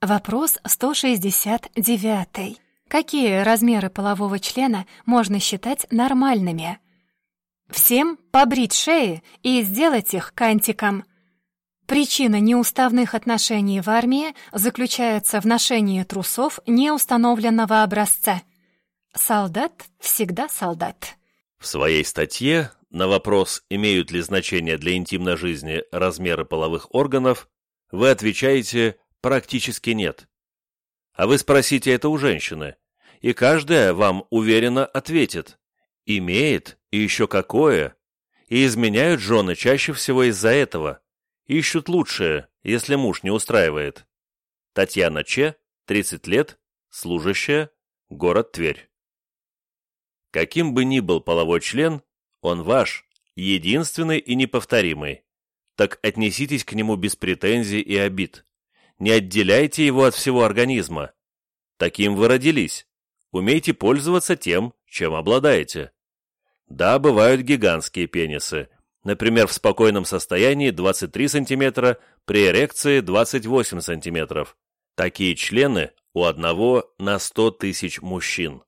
Вопрос 169. Какие размеры полового члена можно считать нормальными? Всем побрить шеи и сделать их кантиком. Причина неуставных отношений в армии заключается в ношении трусов неустановленного образца. Солдат всегда солдат. В своей статье на вопрос, имеют ли значение для интимной жизни размеры половых органов, вы отвечаете «практически нет». А вы спросите это у женщины, и каждая вам уверенно ответит «имеет, и еще какое». И изменяют жены чаще всего из-за этого. Ищут лучшее, если муж не устраивает. Татьяна Че, 30 лет, служащая, город Тверь. Каким бы ни был половой член, он ваш, единственный и неповторимый. Так отнеситесь к нему без претензий и обид. Не отделяйте его от всего организма. Таким вы родились. Умейте пользоваться тем, чем обладаете. Да, бывают гигантские пенисы. Например, в спокойном состоянии 23 см, при эрекции 28 см. Такие члены у одного на 100 тысяч мужчин.